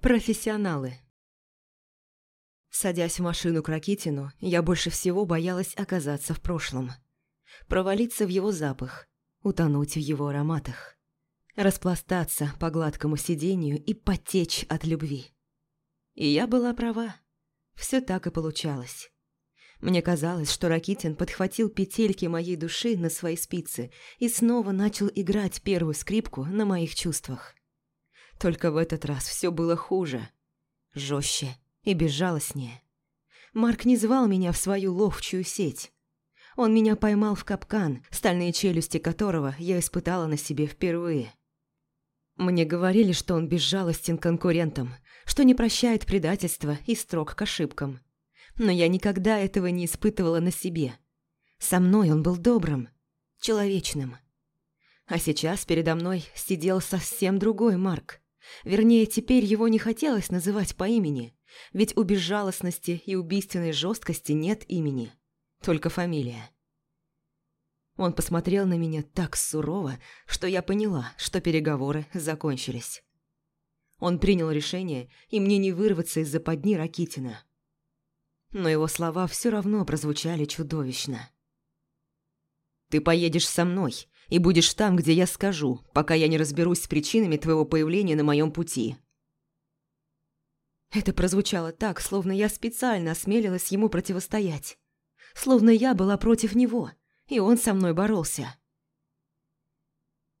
Профессионалы. Садясь в машину к Ракитину, я больше всего боялась оказаться в прошлом. Провалиться в его запах, утонуть в его ароматах. Распластаться по гладкому сиденью и потечь от любви. И я была права. Все так и получалось. Мне казалось, что Ракитин подхватил петельки моей души на свои спицы и снова начал играть первую скрипку на моих чувствах. Только в этот раз все было хуже, жестче и безжалостнее. Марк не звал меня в свою ловчую сеть. Он меня поймал в капкан, стальные челюсти которого я испытала на себе впервые. Мне говорили, что он безжалостен конкурентам, что не прощает предательства и строг к ошибкам. Но я никогда этого не испытывала на себе. Со мной он был добрым, человечным. А сейчас передо мной сидел совсем другой Марк. Вернее, теперь его не хотелось называть по имени, ведь у безжалостности и убийственной жесткости нет имени, только фамилия. Он посмотрел на меня так сурово, что я поняла, что переговоры закончились. Он принял решение, и мне не вырваться из-за подни Ракитина. Но его слова все равно прозвучали чудовищно. «Ты поедешь со мной, и будешь там, где я скажу, пока я не разберусь с причинами твоего появления на моем пути». Это прозвучало так, словно я специально осмелилась ему противостоять. Словно я была против него, и он со мной боролся.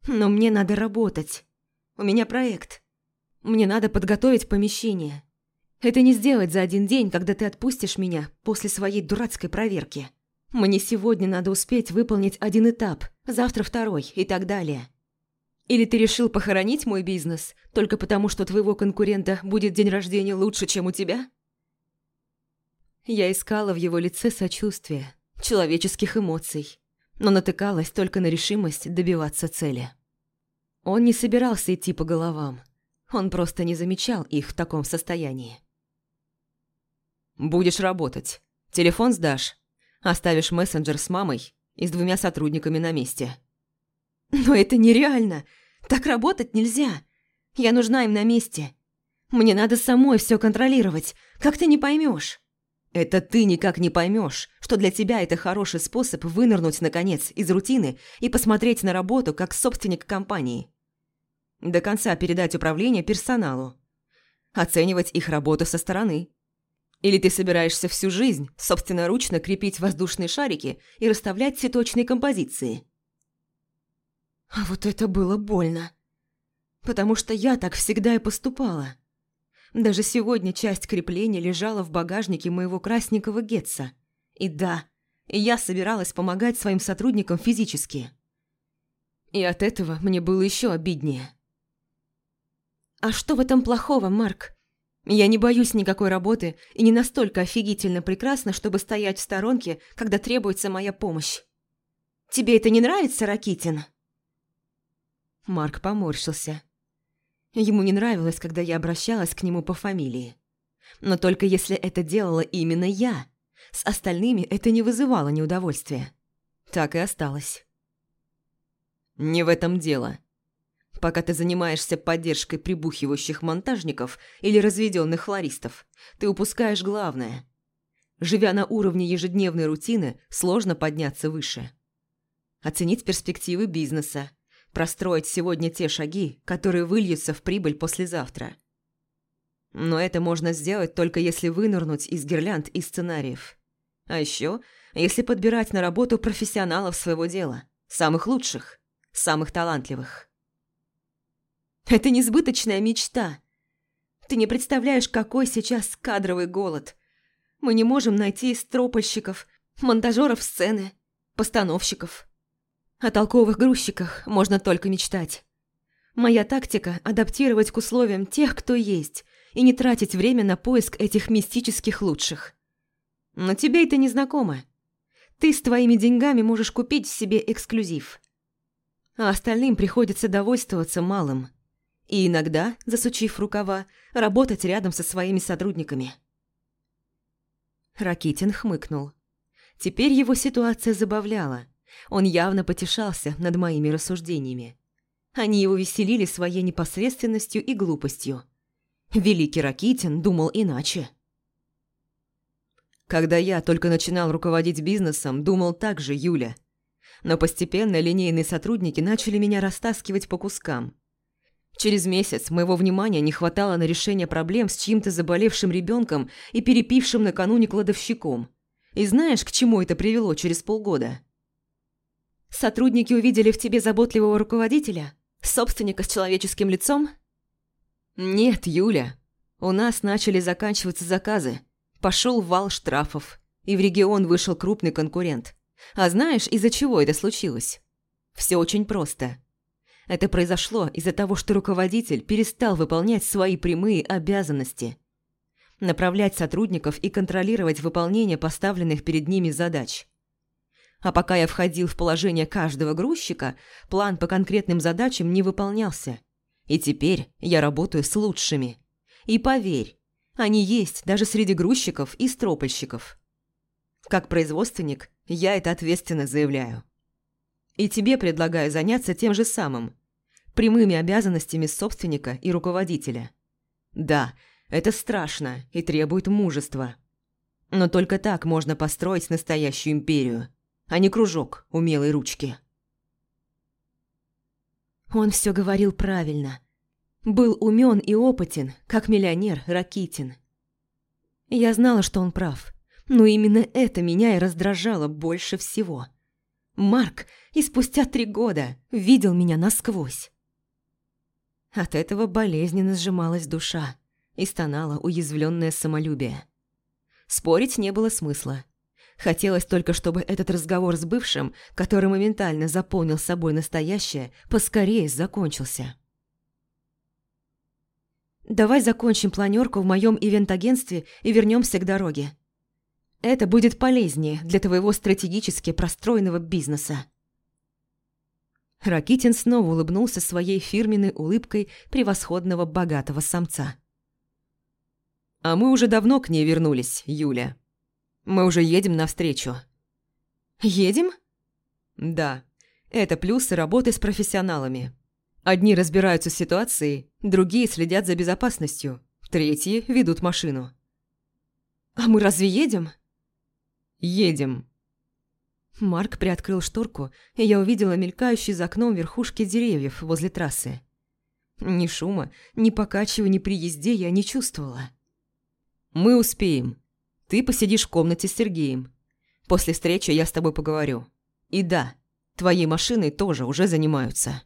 Но мне надо работать. У меня проект. Мне надо подготовить помещение. Это не сделать за один день, когда ты отпустишь меня после своей дурацкой проверки. Мне сегодня надо успеть выполнить один этап, завтра второй и так далее. Или ты решил похоронить мой бизнес только потому, что твоего конкурента будет день рождения лучше, чем у тебя? Я искала в его лице сочувствия, человеческих эмоций, но натыкалась только на решимость добиваться цели. Он не собирался идти по головам, он просто не замечал их в таком состоянии. «Будешь работать. Телефон сдашь. Оставишь мессенджер с мамой и с двумя сотрудниками на месте». «Но это нереально. Так работать нельзя. Я нужна им на месте. Мне надо самой все контролировать. Как ты не поймешь? Это ты никак не поймешь, что для тебя это хороший способ вынырнуть, наконец, из рутины и посмотреть на работу как собственник компании. До конца передать управление персоналу. Оценивать их работу со стороны. Или ты собираешься всю жизнь собственноручно крепить воздушные шарики и расставлять цветочные композиции? А вот это было больно. Потому что я так всегда и поступала. Даже сегодня часть крепления лежала в багажнике моего красненького Гетца. И да, я собиралась помогать своим сотрудникам физически. И от этого мне было еще обиднее. А что в этом плохого, Марк? Я не боюсь никакой работы и не настолько офигительно прекрасна, чтобы стоять в сторонке, когда требуется моя помощь. Тебе это не нравится, Ракитин?» Марк поморщился. Ему не нравилось, когда я обращалась к нему по фамилии. Но только если это делала именно я. С остальными это не вызывало неудовольствия. Так и осталось. «Не в этом дело», Пока ты занимаешься поддержкой прибухивающих монтажников или разведенных флористов, ты упускаешь главное. Живя на уровне ежедневной рутины, сложно подняться выше. Оценить перспективы бизнеса, простроить сегодня те шаги, которые выльются в прибыль послезавтра. Но это можно сделать только если вынырнуть из гирлянд и сценариев. А еще, если подбирать на работу профессионалов своего дела, самых лучших, самых талантливых. Это несбыточная мечта. Ты не представляешь, какой сейчас кадровый голод. Мы не можем найти стропольщиков, монтажеров сцены, постановщиков. О толковых грузчиках можно только мечтать. Моя тактика – адаптировать к условиям тех, кто есть, и не тратить время на поиск этих мистических лучших. Но тебе это не знакомо. Ты с твоими деньгами можешь купить себе эксклюзив. А остальным приходится довольствоваться малым – и иногда, засучив рукава, работать рядом со своими сотрудниками. Ракитин хмыкнул. Теперь его ситуация забавляла. Он явно потешался над моими рассуждениями. Они его веселили своей непосредственностью и глупостью. Великий Ракитин думал иначе. Когда я только начинал руководить бизнесом, думал так же Юля. Но постепенно линейные сотрудники начали меня растаскивать по кускам. Через месяц моего внимания не хватало на решение проблем с чьим-то заболевшим ребенком и перепившим накануне кладовщиком. И знаешь, к чему это привело через полгода? Сотрудники увидели в тебе заботливого руководителя? Собственника с человеческим лицом? Нет, Юля. У нас начали заканчиваться заказы. Пошел вал штрафов, и в регион вышел крупный конкурент. А знаешь, из-за чего это случилось? Все очень просто. Это произошло из-за того, что руководитель перестал выполнять свои прямые обязанности. Направлять сотрудников и контролировать выполнение поставленных перед ними задач. А пока я входил в положение каждого грузчика, план по конкретным задачам не выполнялся. И теперь я работаю с лучшими. И поверь, они есть даже среди грузчиков и стропольщиков. Как производственник, я это ответственно заявляю. И тебе предлагаю заняться тем же самым. Прямыми обязанностями собственника и руководителя. Да, это страшно и требует мужества. Но только так можно построить настоящую империю, а не кружок умелой ручки. Он все говорил правильно – был умен и опытен, как миллионер Ракитин. Я знала, что он прав, но именно это меня и раздражало больше всего. Марк и спустя три года видел меня насквозь. От этого болезненно сжималась душа и стонало уязвленное самолюбие. Спорить не было смысла. Хотелось только, чтобы этот разговор с бывшим, который моментально заполнил собой настоящее, поскорее закончился. Давай закончим планерку в моем ивент-агентстве и вернемся к дороге. Это будет полезнее для твоего стратегически простроенного бизнеса. Ракитин снова улыбнулся своей фирменной улыбкой превосходного богатого самца. «А мы уже давно к ней вернулись, Юля. Мы уже едем навстречу». «Едем?» «Да. Это плюсы работы с профессионалами. Одни разбираются с ситуацией, другие следят за безопасностью, третьи ведут машину. «А мы разве едем?» «Едем». Марк приоткрыл шторку, и я увидела мелькающие за окном верхушки деревьев возле трассы. Ни шума, ни покачивания при езде я не чувствовала. «Мы успеем. Ты посидишь в комнате с Сергеем. После встречи я с тобой поговорю. И да, твоей машиной тоже уже занимаются».